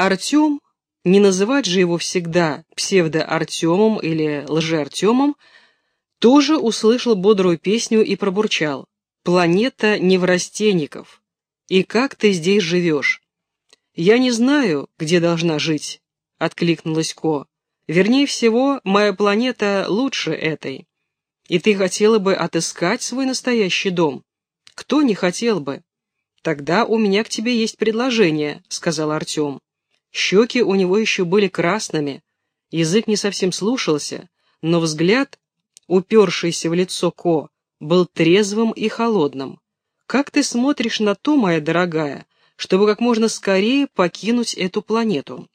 Артем, не называть же его всегда псевдо-Артемом или лже-Артемом, тоже услышал бодрую песню и пробурчал. «Планета неврастенников. И как ты здесь живешь?» «Я не знаю, где должна жить», — откликнулась Ко. «Вернее всего, моя планета лучше этой. И ты хотела бы отыскать свой настоящий дом? Кто не хотел бы?» «Тогда у меня к тебе есть предложение», — сказал Артем. Щеки у него еще были красными, язык не совсем слушался, но взгляд, упершийся в лицо Ко, был трезвым и холодным. «Как ты смотришь на то, моя дорогая, чтобы как можно скорее покинуть эту планету?»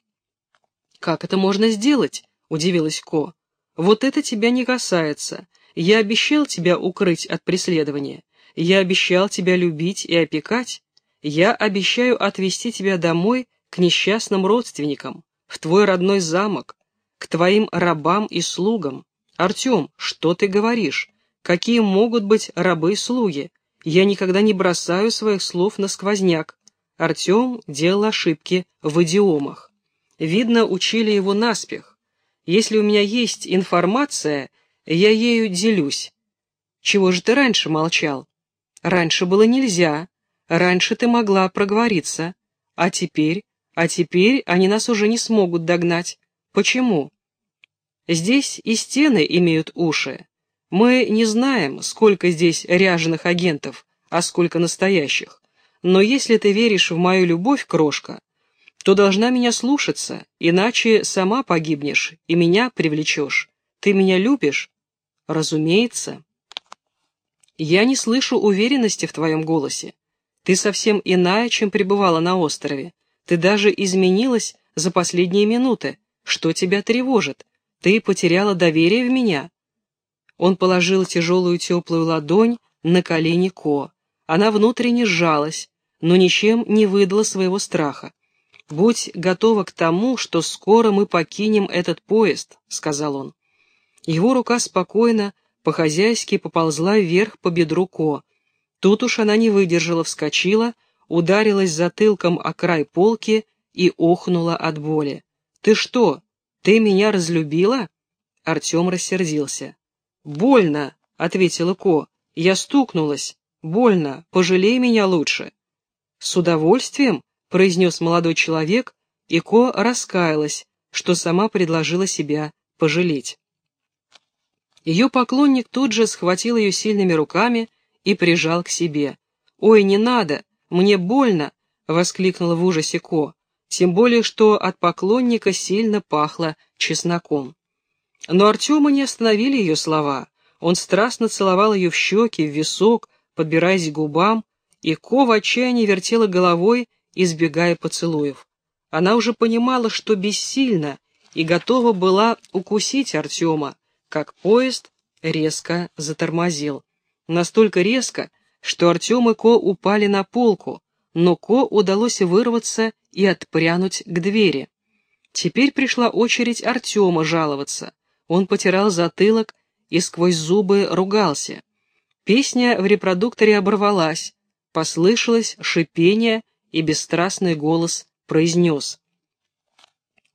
«Как это можно сделать?» — удивилась Ко. «Вот это тебя не касается. Я обещал тебя укрыть от преследования. Я обещал тебя любить и опекать. Я обещаю отвезти тебя домой к несчастным родственникам, в твой родной замок, к твоим рабам и слугам. Артем, что ты говоришь? Какие могут быть рабы и слуги? Я никогда не бросаю своих слов на сквозняк. Артем делал ошибки в идиомах. Видно, учили его наспех. Если у меня есть информация, я ею делюсь. Чего же ты раньше молчал? Раньше было нельзя. Раньше ты могла проговориться. А теперь а теперь они нас уже не смогут догнать. Почему? Здесь и стены имеют уши. Мы не знаем, сколько здесь ряженых агентов, а сколько настоящих. Но если ты веришь в мою любовь, крошка, то должна меня слушаться, иначе сама погибнешь и меня привлечешь. Ты меня любишь? Разумеется. Я не слышу уверенности в твоем голосе. Ты совсем иная, чем пребывала на острове. Ты даже изменилась за последние минуты. Что тебя тревожит? Ты потеряла доверие в меня?» Он положил тяжелую теплую ладонь на колени Ко. Она внутренне сжалась, но ничем не выдала своего страха. «Будь готова к тому, что скоро мы покинем этот поезд», — сказал он. Его рука спокойно, по-хозяйски поползла вверх по бедру Ко. Тут уж она не выдержала, вскочила — ударилась затылком о край полки и охнула от боли. «Ты что, ты меня разлюбила?» Артем рассердился. «Больно», — ответила Ко. «Я стукнулась. Больно. Пожалей меня лучше». «С удовольствием», — произнес молодой человек, и Ко раскаялась, что сама предложила себя пожалеть. Ее поклонник тут же схватил ее сильными руками и прижал к себе. «Ой, не надо! «Мне больно!» — воскликнула в ужасе Ко, тем более, что от поклонника сильно пахло чесноком. Но Артема не остановили ее слова. Он страстно целовал ее в щеки, в висок, подбираясь к губам, и Ко в отчаянии вертела головой, избегая поцелуев. Она уже понимала, что бессильна, и готова была укусить Артема, как поезд резко затормозил. Настолько резко, что Артем и Ко упали на полку, но Ко удалось вырваться и отпрянуть к двери. Теперь пришла очередь Артема жаловаться. Он потирал затылок и сквозь зубы ругался. Песня в репродукторе оборвалась, послышалось шипение, и бесстрастный голос произнес.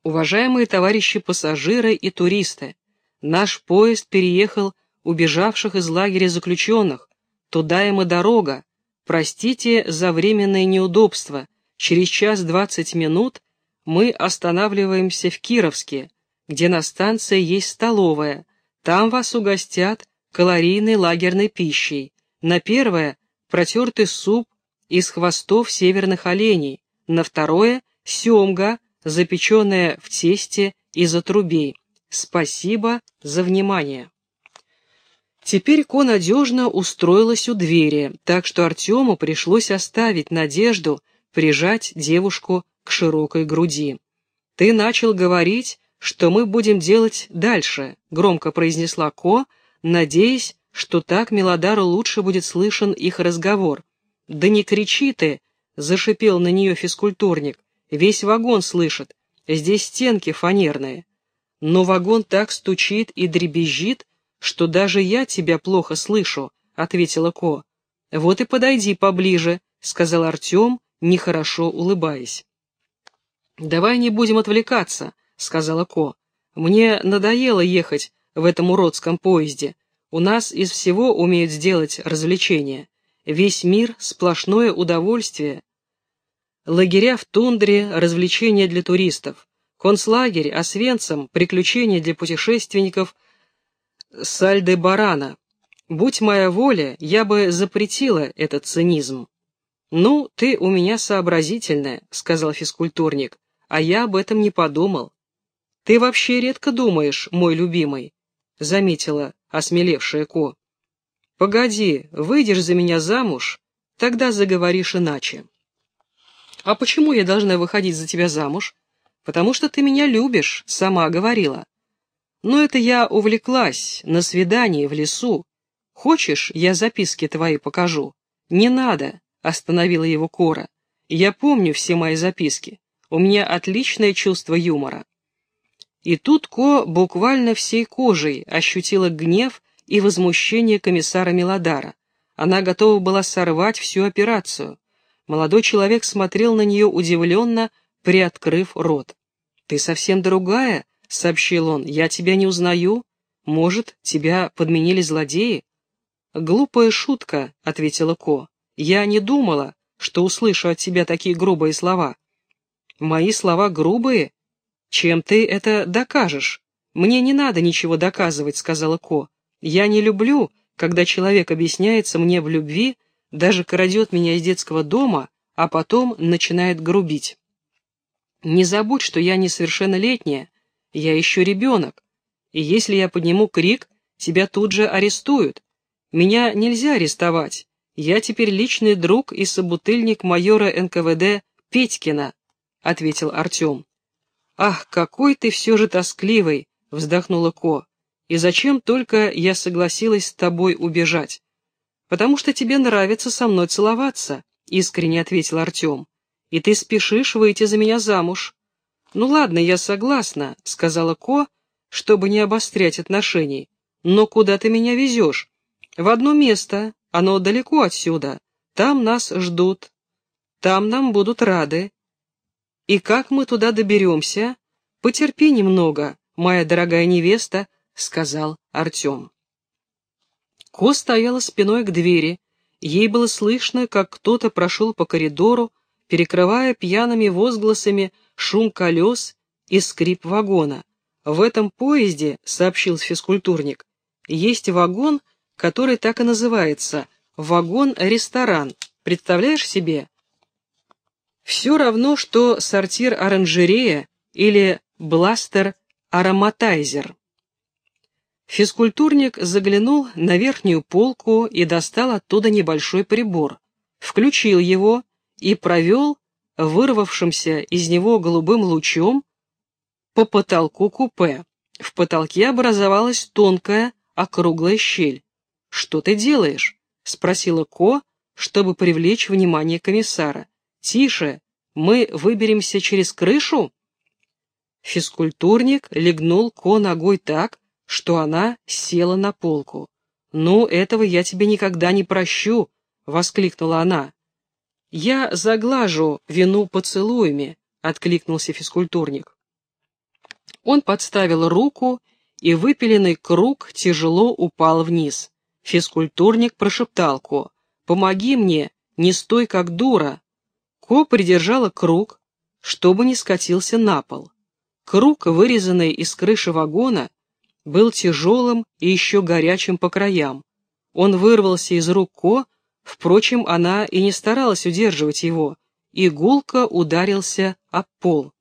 «Уважаемые товарищи пассажиры и туристы, наш поезд переехал убежавших из лагеря заключенных, Туда им и дорога. Простите за временное неудобство. Через час двадцать минут мы останавливаемся в Кировске, где на станции есть столовая. Там вас угостят калорийной лагерной пищей. На первое – протертый суп из хвостов северных оленей. На второе – семга, запеченная в тесте из отрубей. Спасибо за внимание. Теперь Ко надежно устроилась у двери, так что Артему пришлось оставить надежду прижать девушку к широкой груди. «Ты начал говорить, что мы будем делать дальше», — громко произнесла Ко, надеясь, что так Мелодару лучше будет слышен их разговор. «Да не кричи ты!» — зашипел на нее физкультурник. «Весь вагон слышит. Здесь стенки фанерные». Но вагон так стучит и дребезжит, что даже я тебя плохо слышу», — ответила Ко. «Вот и подойди поближе», — сказал Артем, нехорошо улыбаясь. «Давай не будем отвлекаться», — сказала Ко. «Мне надоело ехать в этом уродском поезде. У нас из всего умеют сделать развлечения. Весь мир — сплошное удовольствие. Лагеря в тундре — развлечения для туристов. Концлагерь, Освенцим — приключения для путешественников с Альдебарана. Будь моя воля, я бы запретила этот цинизм. «Ну, ты у меня сообразительная», — сказал физкультурник, — «а я об этом не подумал». «Ты вообще редко думаешь, мой любимый», — заметила осмелевшая Ко. «Погоди, выйдешь за меня замуж, тогда заговоришь иначе». «А почему я должна выходить за тебя замуж?» «Потому что ты меня любишь», — сама говорила. «Но это я увлеклась на свидании в лесу. Хочешь, я записки твои покажу?» «Не надо», — остановила его Кора. «Я помню все мои записки. У меня отличное чувство юмора». И тут Ко буквально всей кожей ощутила гнев и возмущение комиссара Милодара. Она готова была сорвать всю операцию. Молодой человек смотрел на нее удивленно, приоткрыв рот. «Ты совсем другая», — сообщил он, — «я тебя не узнаю. Может, тебя подменили злодеи?» «Глупая шутка», — ответила Ко. «Я не думала, что услышу от тебя такие грубые слова». «Мои слова грубые? Чем ты это докажешь?» «Мне не надо ничего доказывать», — сказала Ко. «Я не люблю, когда человек объясняется мне в любви, даже крадет меня из детского дома, а потом начинает грубить. Не забудь, что я несовершеннолетняя, я еще ребенок, и если я подниму крик, тебя тут же арестуют. Меня нельзя арестовать, я теперь личный друг и собутыльник майора НКВД Петькина», — ответил Артем. «Ах, какой ты все же тоскливый!» — вздохнула Ко. «И зачем только я согласилась с тобой убежать?» «Потому что тебе нравится со мной целоваться», — искренне ответил Артем. «И ты спешишь выйти за меня замуж». «Ну ладно, я согласна», — сказала Ко, чтобы не обострять отношений. «Но куда ты меня везешь?» «В одно место, оно далеко отсюда. Там нас ждут. Там нам будут рады. И как мы туда доберемся? Потерпи немного, моя дорогая невеста», — сказал Артем. Ко стояла спиной к двери. Ей было слышно, как кто-то прошел по коридору, перекрывая пьяными возгласами шум колес и скрип вагона. «В этом поезде», — сообщил физкультурник, — «есть вагон, который так и называется — вагон-ресторан. Представляешь себе?» Все равно, что сортир-оранжерея или бластер-ароматайзер. Физкультурник заглянул на верхнюю полку и достал оттуда небольшой прибор, включил его и провел вырвавшимся из него голубым лучом по потолку купе. В потолке образовалась тонкая округлая щель. «Что ты делаешь?» — спросила Ко, чтобы привлечь внимание комиссара. «Тише, мы выберемся через крышу?» Физкультурник легнул Ко ногой так, что она села на полку. «Ну, этого я тебе никогда не прощу!» — воскликнула она. «Я заглажу вину поцелуями», — откликнулся физкультурник. Он подставил руку, и выпиленный круг тяжело упал вниз. Физкультурник прошептал Ко, «Помоги мне, не стой как дура». Ко придержала круг, чтобы не скатился на пол. Круг, вырезанный из крыши вагона, был тяжелым и еще горячим по краям. Он вырвался из рук Ко, впрочем, она и не старалась удерживать его, и гулко ударился об пол.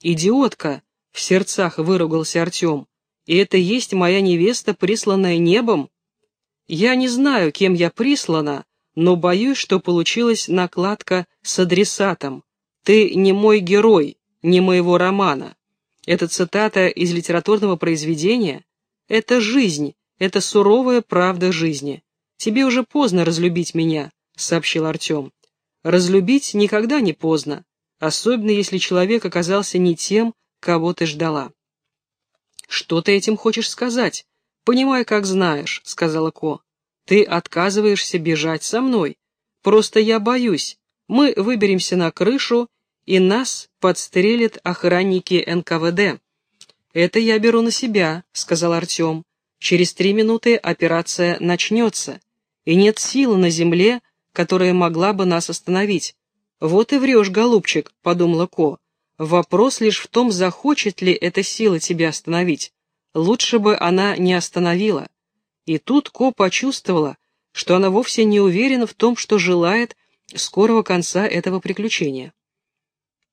«Идиотка!» — в сердцах выругался Артем. «И это есть моя невеста, присланная небом?» «Я не знаю, кем я прислана, но боюсь, что получилась накладка с адресатом. Ты не мой герой, не моего романа». Это цитата из литературного произведения? Это жизнь, это суровая правда жизни. Тебе уже поздно разлюбить меня, сообщил Артем. Разлюбить никогда не поздно, особенно если человек оказался не тем, кого ты ждала. Что ты этим хочешь сказать? Понимай, как знаешь, сказала Ко. Ты отказываешься бежать со мной. Просто я боюсь. Мы выберемся на крышу, и нас подстрелят охранники НКВД. «Это я беру на себя», — сказал Артем. «Через три минуты операция начнется, и нет силы на земле, которая могла бы нас остановить. Вот и врешь, голубчик», — подумала Ко. «Вопрос лишь в том, захочет ли эта сила тебя остановить. Лучше бы она не остановила». И тут Ко почувствовала, что она вовсе не уверена в том, что желает скорого конца этого приключения.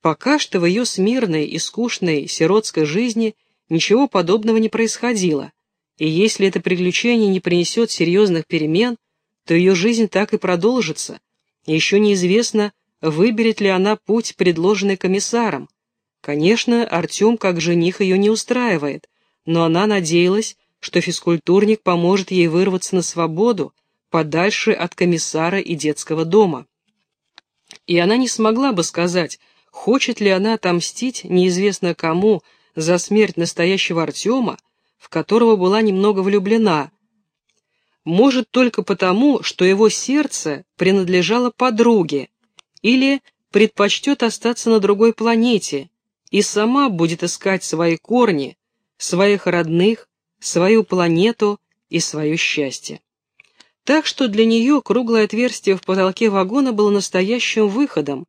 Пока что в ее смирной и скучной сиротской жизни ничего подобного не происходило, и если это приключение не принесет серьезных перемен, то ее жизнь так и продолжится, еще неизвестно, выберет ли она путь, предложенный комиссаром. Конечно, Артем как жених ее не устраивает, но она надеялась, что физкультурник поможет ей вырваться на свободу, подальше от комиссара и детского дома. И она не смогла бы сказать, хочет ли она отомстить неизвестно кому за смерть настоящего Артема, в которого была немного влюблена, может только потому, что его сердце принадлежало подруге, или предпочтет остаться на другой планете и сама будет искать свои корни, своих родных, свою планету и свое счастье. Так что для нее круглое отверстие в потолке вагона было настоящим выходом,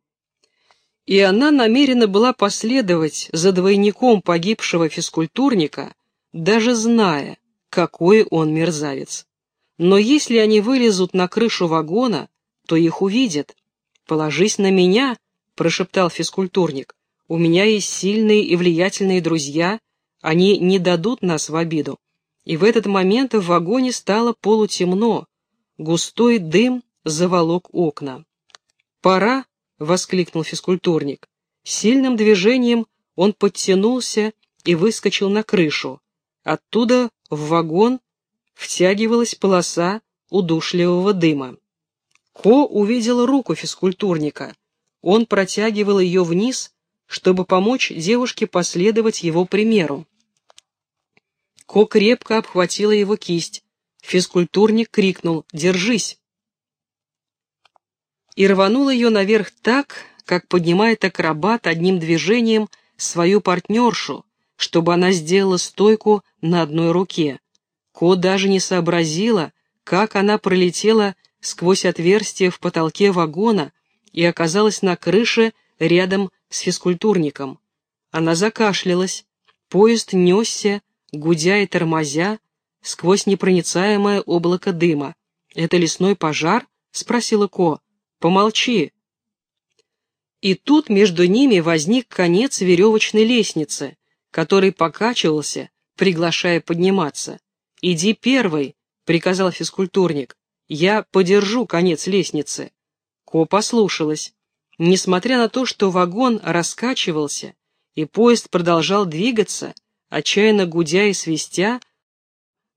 и она намерена была последовать за двойником погибшего физкультурника, даже зная, какой он мерзавец. Но если они вылезут на крышу вагона, то их увидят. «Положись на меня», — прошептал физкультурник. «У меня есть сильные и влиятельные друзья, они не дадут нас в обиду». И в этот момент в вагоне стало полутемно, Густой дым заволок окна. «Пора!» — воскликнул физкультурник. Сильным движением он подтянулся и выскочил на крышу. Оттуда в вагон втягивалась полоса удушливого дыма. Ко увидела руку физкультурника. Он протягивал ее вниз, чтобы помочь девушке последовать его примеру. Ко крепко обхватила его кисть. Физкультурник крикнул «Держись!» и рванул ее наверх так, как поднимает акробат одним движением свою партнершу, чтобы она сделала стойку на одной руке. Ко даже не сообразила, как она пролетела сквозь отверстие в потолке вагона и оказалась на крыше рядом с физкультурником. Она закашлялась, поезд несся, гудя и тормозя, сквозь непроницаемое облако дыма. «Это лесной пожар?» — спросила Ко. «Помолчи». И тут между ними возник конец веревочной лестницы, который покачивался, приглашая подниматься. «Иди первый», — приказал физкультурник. «Я подержу конец лестницы». Ко послушалась. Несмотря на то, что вагон раскачивался, и поезд продолжал двигаться, отчаянно гудя и свистя,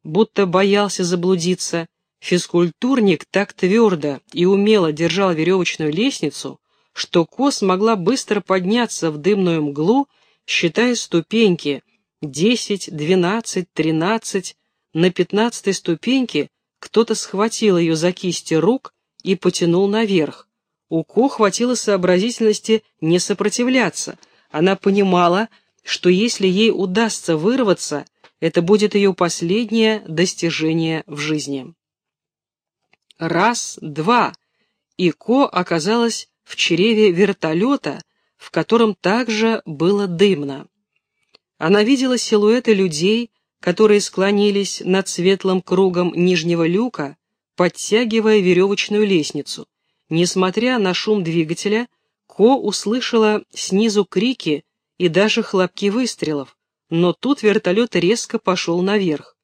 будто боялся заблудиться, физкультурник так твердо и умело держал веревочную лестницу, что Ко смогла быстро подняться в дымную мглу, считая ступеньки десять, двенадцать, тринадцать. На пятнадцатой ступеньке кто-то схватил ее за кисти рук и потянул наверх. У Ко хватило сообразительности не сопротивляться. Она понимала, что если ей удастся вырваться, это будет ее последнее достижение в жизни. Раз, два, и Ко оказалась в чреве вертолета, в котором также было дымно. Она видела силуэты людей, которые склонились над светлым кругом нижнего люка, подтягивая веревочную лестницу. Несмотря на шум двигателя, Ко услышала снизу крики и даже хлопки выстрелов, но тут вертолет резко пошел наверх.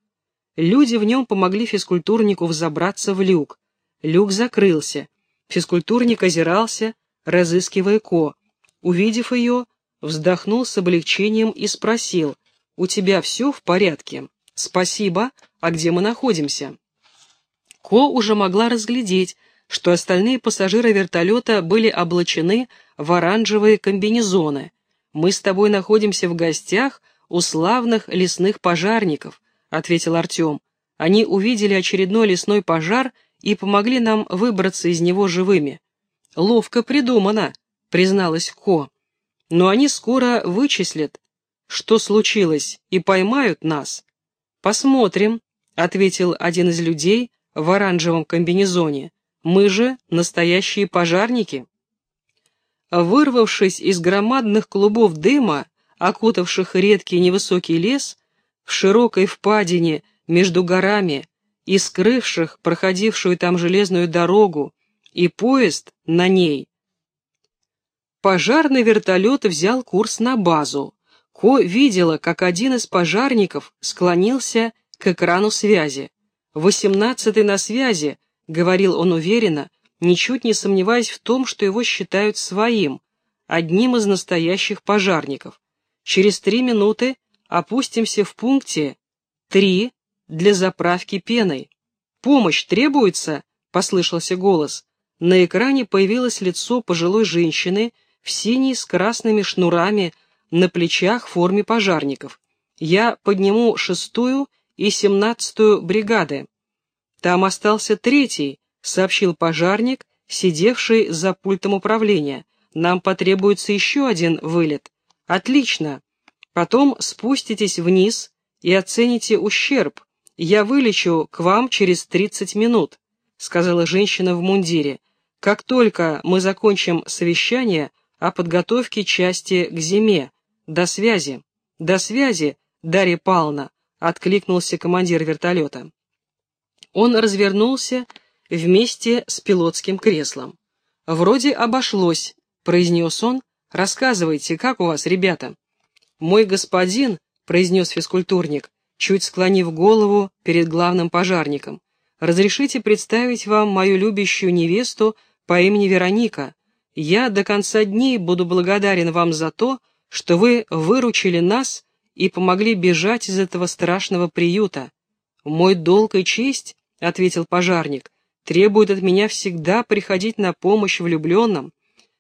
Люди в нем помогли физкультурнику взобраться в люк. Люк закрылся. Физкультурник озирался, разыскивая Ко. Увидев ее, вздохнул с облегчением и спросил, «У тебя все в порядке?» «Спасибо. А где мы находимся?» Ко уже могла разглядеть, что остальные пассажиры вертолета были облачены в оранжевые комбинезоны. «Мы с тобой находимся в гостях у славных лесных пожарников», — ответил Артем. «Они увидели очередной лесной пожар и помогли нам выбраться из него живыми». «Ловко придумано», — призналась Ко. но они скоро вычислят, что случилось, и поймают нас. Посмотрим, ответил один из людей в оранжевом комбинезоне. Мы же настоящие пожарники. Вырвавшись из громадных клубов дыма, окутавших редкий невысокий лес, в широкой впадине между горами и скрывших проходившую там железную дорогу и поезд на ней, пожарный вертолет взял курс на базу. Ко видела, как один из пожарников склонился к экрану связи. «Восемнадцатый на связи», — говорил он уверенно, ничуть не сомневаясь в том, что его считают своим, одним из настоящих пожарников. Через три минуты опустимся в пункте три для заправки пеной. «Помощь требуется?» — послышался голос. На экране появилось лицо пожилой женщины в синей с красными шнурами на плечах в форме пожарников. «Я подниму шестую и семнадцатую бригады». «Там остался третий», — сообщил пожарник, сидевший за пультом управления. «Нам потребуется еще один вылет». «Отлично. Потом спуститесь вниз и оцените ущерб. Я вылечу к вам через тридцать минут», — сказала женщина в мундире. «Как только мы закончим совещание о подготовке части к зиме. До связи». «До связи, Дарья Павловна», — откликнулся командир вертолета. Он развернулся вместе с пилотским креслом. «Вроде обошлось», — произнес он. «Рассказывайте, как у вас, ребята?» «Мой господин», — произнес физкультурник, чуть склонив голову перед главным пожарником, «разрешите представить вам мою любящую невесту по имени Вероника. Я до конца дней буду благодарен вам за то, что вы выручили нас и помогли бежать из этого страшного приюта. Мой долг и честь, — ответил пожарник, — требует от меня всегда приходить на помощь влюбленным,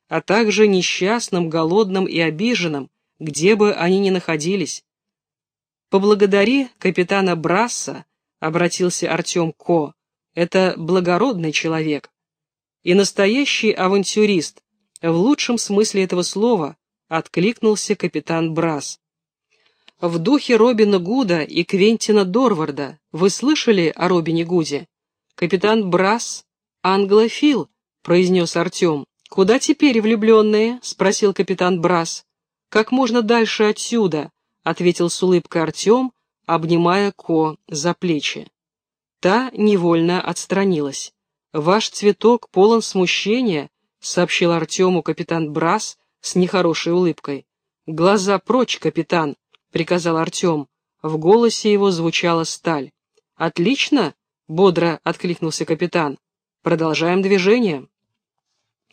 а также несчастным, голодным и обиженным, где бы они ни находились. «Поблагодари капитана Брасса», — обратился Артем Ко, — «это благородный человек и настоящий авантюрист, в лучшем смысле этого слова», — откликнулся капитан Брас. В духе Робина Гуда и Квентина Дорварда вы слышали о Робине Гуде? Капитан Брас — англофил, произнес Артем. Куда теперь влюбленные? спросил капитан Брас. Как можно дальше отсюда, ответил с улыбкой Артем, обнимая Ко за плечи. Та невольно отстранилась. «Ваш цветок полон смущения», — сообщил Артему капитан Брас с нехорошей улыбкой. «Глаза прочь, капитан», — приказал Артем. В голосе его звучала сталь. «Отлично!» — бодро откликнулся капитан. «Продолжаем движение».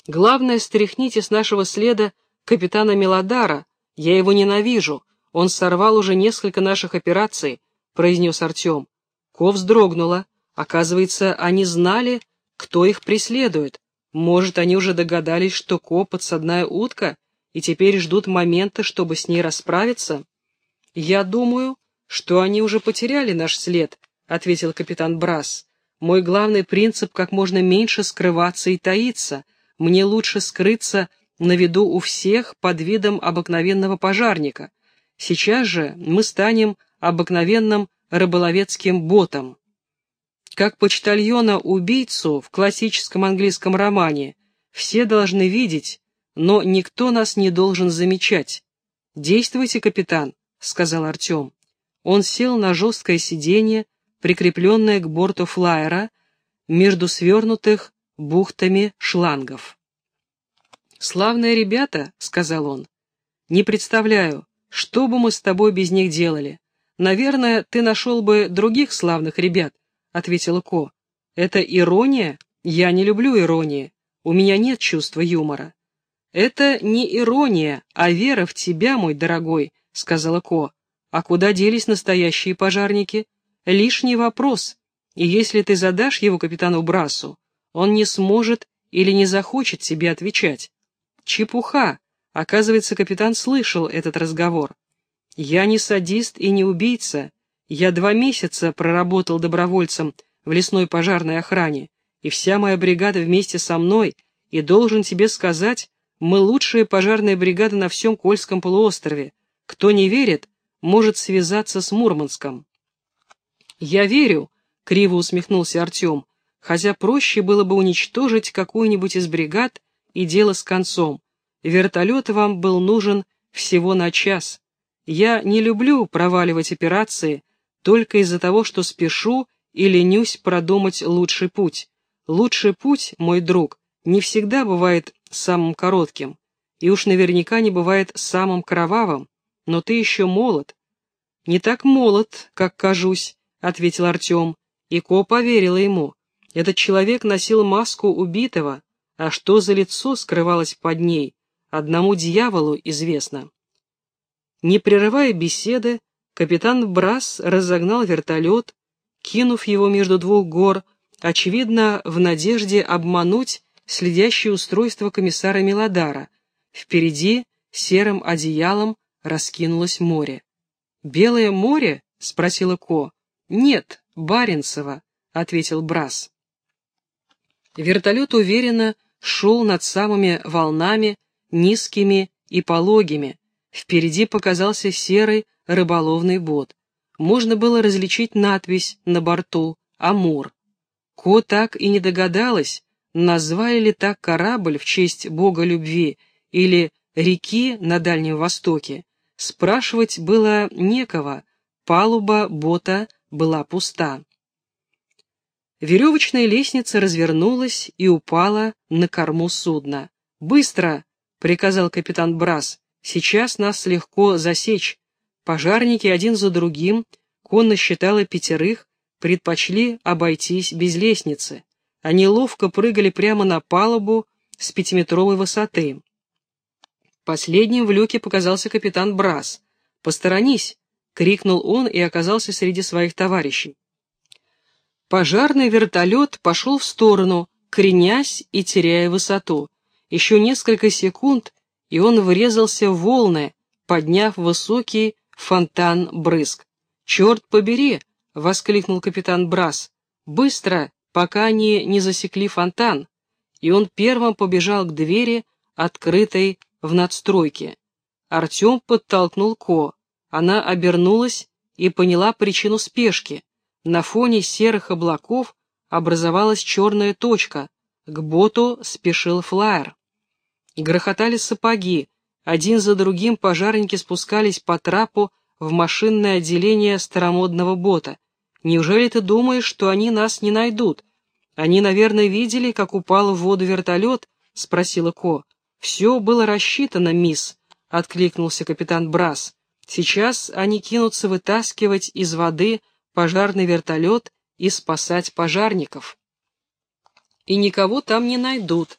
«Главное, стряхните с нашего следа капитана Мелодара. Я его ненавижу. Он сорвал уже несколько наших операций», — произнес Артем. Ко вздрогнула. Оказывается, они знали, кто их преследует. Может, они уже догадались, что Ко — подсадная утка, и теперь ждут момента, чтобы с ней расправиться? «Я думаю, что они уже потеряли наш след», — ответил капитан Брас. «Мой главный принцип — как можно меньше скрываться и таиться. Мне лучше скрыться на виду у всех под видом обыкновенного пожарника. Сейчас же мы станем обыкновенным рыболовецким ботом. Как почтальона-убийцу в классическом английском романе все должны видеть, но никто нас не должен замечать. Действуйте, капитан, — сказал Артем. Он сел на жесткое сиденье, прикрепленное к борту флайера, между свернутых бухтами шлангов. «Славные ребята», — сказал он. «Не представляю, что бы мы с тобой без них делали. Наверное, ты нашел бы других славных ребят», — ответила Ко. «Это ирония? Я не люблю иронии. У меня нет чувства юмора». «Это не ирония, а вера в тебя, мой дорогой», — сказала Ко. «А куда делись настоящие пожарники? Лишний вопрос, и если ты задашь его капитану Брасу, он не сможет или не захочет тебе отвечать». «Чепуха!» Оказывается, капитан слышал этот разговор. «Я не садист и не убийца. Я два месяца проработал добровольцем в лесной пожарной охране, и вся моя бригада вместе со мной, и должен тебе сказать, Мы лучшая пожарная бригада на всем Кольском полуострове. Кто не верит, может связаться с Мурманском». «Я верю», — криво усмехнулся Артем, хотя проще было бы уничтожить какую-нибудь из бригад и дело с концом. Вертолет вам был нужен всего на час. Я не люблю проваливать операции только из-за того, что спешу и ленюсь продумать лучший путь. Лучший путь, мой друг, не всегда бывает самым коротким, и уж наверняка не бывает самым кровавым, но ты еще молод. Не так молод, как кажусь, ответил Артем, и Ко поверила ему. Этот человек носил маску убитого, а что за лицо скрывалось под ней, одному дьяволу известно. Не прерывая беседы, капитан Брас разогнал вертолет, кинув его между двух гор, очевидно, в надежде обмануть следящее устройство комиссара Милодара. Впереди серым одеялом раскинулось море. «Белое море?» — спросила Ко. «Нет, Баренцево», — ответил Брас. Вертолет уверенно шел над самыми волнами, низкими и пологими. Впереди показался серый рыболовный бот. Можно было различить надпись на борту «Амур». Ко так и не догадалась, назвали ли так корабль в честь бога любви или реки на Дальнем Востоке. Спрашивать было некого, палуба бота была пуста. Веревочная лестница развернулась и упала на корму судна. «Быстро!» — приказал капитан Брас. «Сейчас нас легко засечь». Пожарники один за другим, конно считала пятерых, предпочли обойтись без лестницы. Они ловко прыгали прямо на палубу с пятиметровой высоты. Последним в люке показался капитан Брас. «Посторонись!» — крикнул он и оказался среди своих товарищей. Пожарный вертолет пошел в сторону, кренясь и теряя высоту. Еще несколько секунд, и он врезался в волны, подняв высокий фонтан брызг. «Черт побери!» — воскликнул капитан Брас. «Быстро, пока они не засекли фонтан!» И он первым побежал к двери, открытой в надстройке. Артем подтолкнул Ко. Она обернулась и поняла причину спешки. На фоне серых облаков образовалась черная точка. К боту спешил флайер. Грохотали сапоги. Один за другим пожарники спускались по трапу в машинное отделение старомодного бота. Неужели ты думаешь, что они нас не найдут? Они, наверное, видели, как упал в воду вертолет? — спросила Ко. «Все было рассчитано, мисс», — откликнулся капитан Брас. Сейчас они кинутся вытаскивать из воды пожарный вертолет и спасать пожарников. И никого там не найдут.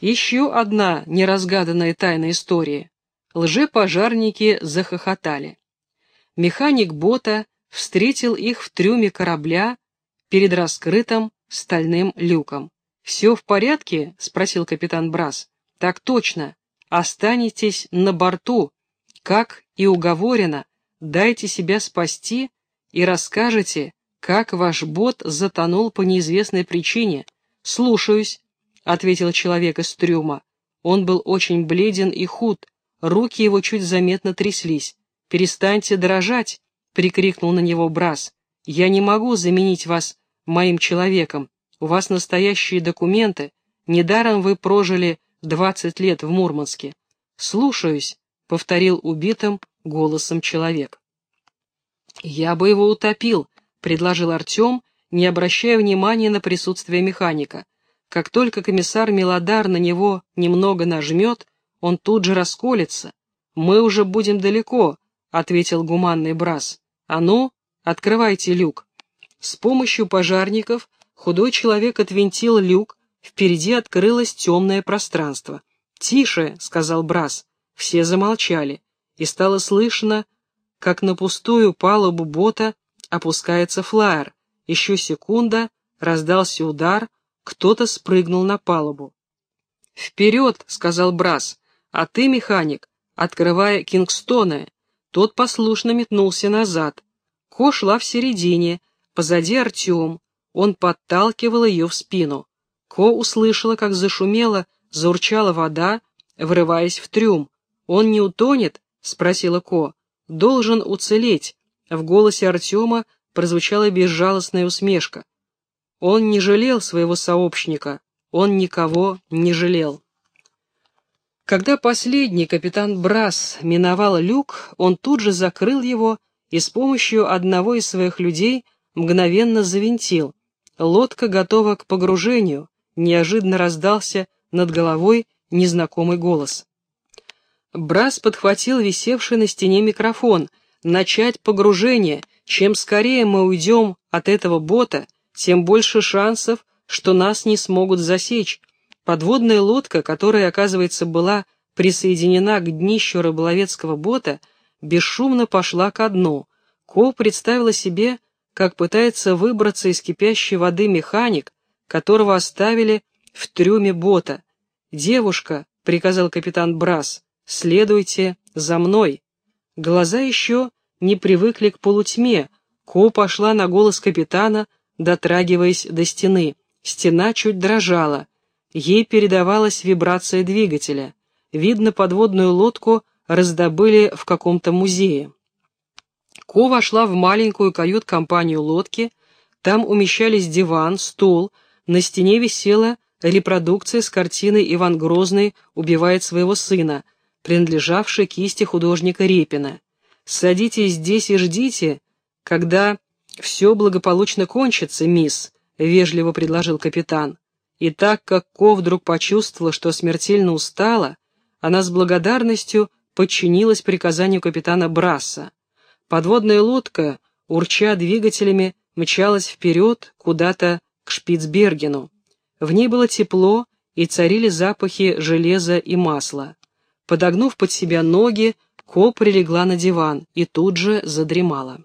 Еще одна неразгаданная тайна истории. Лжепожарники захохотали. Механик бота встретил их в трюме корабля перед раскрытым стальным люком. «Все в порядке?» — спросил капитан Брас. «Так точно. Останетесь на борту, как и уговорено, дайте себя спасти и расскажете, как ваш бот затонул по неизвестной причине. Слушаюсь, ответил человек из трюма. Он был очень бледен и худ, руки его чуть заметно тряслись. «Перестаньте дрожать!» — прикрикнул на него Брас. «Я не могу заменить вас моим человеком. У вас настоящие документы. Недаром вы прожили двадцать лет в Мурманске. Слушаюсь, — повторил убитым голосом человек. «Я бы его утопил», — предложил Артем, не обращая внимания на присутствие механика. Как только комиссар Милодар на него немного нажмет, он тут же расколется. «Мы уже будем далеко», — ответил гуманный Брас. «А ну, открывайте люк». С помощью пожарников худой человек отвинтил люк, впереди открылось темное пространство. «Тише», — сказал Брас, все замолчали, и стало слышно, как на пустую палубу бота опускается флайер. Еще секунда, раздался удар, кто-то спрыгнул на палубу. «Вперед!» — сказал Брас, а ты, механик, открывая Кингстоны. Тот послушно метнулся назад. Ко шла в середине, позади Артем. Он подталкивал ее в спину. Ко услышала, как зашумела, заурчала вода, врываясь в трюм. «Он не утонет?» — спросила Ко. «Должен уцелеть». В голосе Артема прозвучала безжалостная усмешка. Он не жалел своего сообщника, он никого не жалел. Когда последний капитан Брас миновал люк, он тут же закрыл его и с помощью одного из своих людей мгновенно завинтил. Лодка готова к погружению, неожиданно раздался над головой незнакомый голос. Брас подхватил висевший на стене микрофон. «Начать погружение. Чем скорее мы уйдем от этого бота, тем больше шансов, что нас не смогут засечь. Подводная лодка, которая, оказывается, была присоединена к днищу рыболовецкого бота, бесшумно пошла ко дну. Ко представила себе, как пытается выбраться из кипящей воды механик, которого оставили в трюме бота. «Девушка», — приказал капитан Брас, — «следуйте за мной». Глаза еще не привыкли к полутьме. Ко пошла на голос капитана, дотрагиваясь до стены. Стена чуть дрожала. Ей передавалась вибрация двигателя. Видно, подводную лодку раздобыли в каком-то музее. Ко вошла в маленькую кают-компанию лодки. Там умещались диван, стол, на стене висела репродукция с картины «Иван Грозный убивает своего сына», принадлежавшей кисти художника Репина. «Садитесь здесь и ждите, когда все благополучно кончится, мисс», — вежливо предложил капитан. И так как Ко вдруг почувствовала, что смертельно устала, она с благодарностью подчинилась приказанию капитана Брасса. Подводная лодка, урча двигателями, мчалась вперед куда-то к Шпицбергену. В ней было тепло и царили запахи железа и масла. Подогнув под себя ноги, Ко прилегла на диван и тут же задремала.